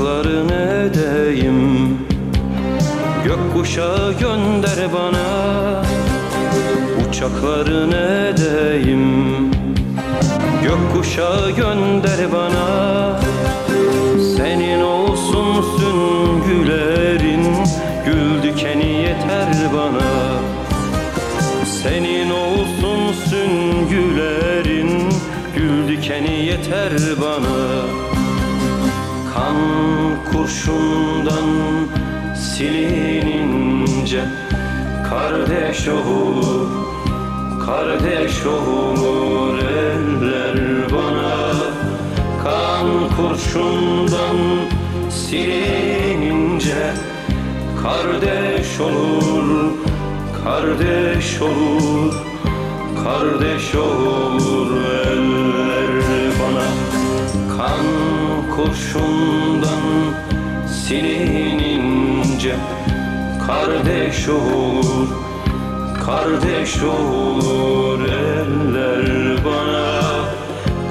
Uçakların edeyim Gökkuşağı gönder bana Uçakların edeyim Gökkuşağı gönder bana Senin olsun süngülerin. Gül dikeni yeter bana Senin olsun süngülerin. Gül dikeni yeter bana Kan kurşundan silinince Kardeş olur, kardeş olur eller bana. Kan kurşundan silinince Kardeş olur, kardeş olur Kardeş olur Kardeş olur, kardeş olur eller bana.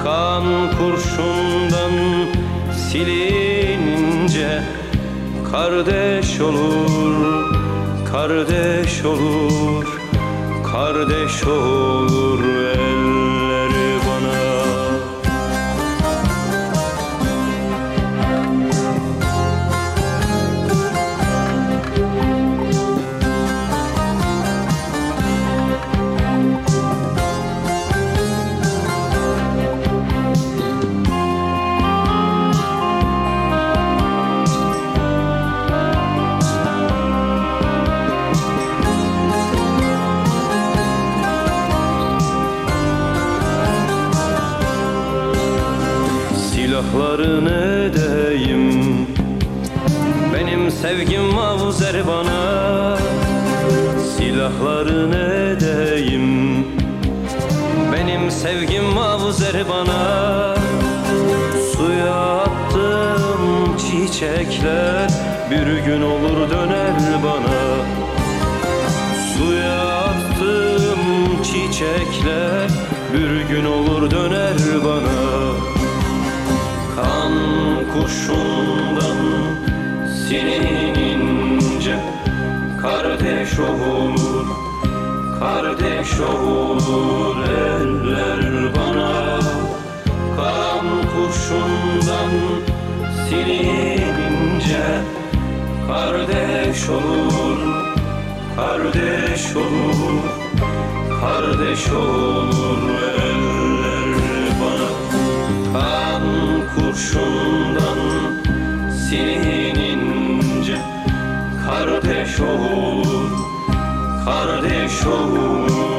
Kan kurşundan silinince Kardeş olur, kardeş olur Kardeş olur. eller Silahların edeyim Benim sevgim mavzer bana Silahların edeyim Benim sevgim mavzer bana Suya attım çiçekler Bir gün olur döner bana. Suya attım çiçekler Bir gün olur döner bana Kardeş olur, kardeş olur eller bana. Karam kurşundan silinince Kardeş olur, kardeş olur, kardeş olur eller bana. Kan kurşundan silinince Kardeş olur. para deixou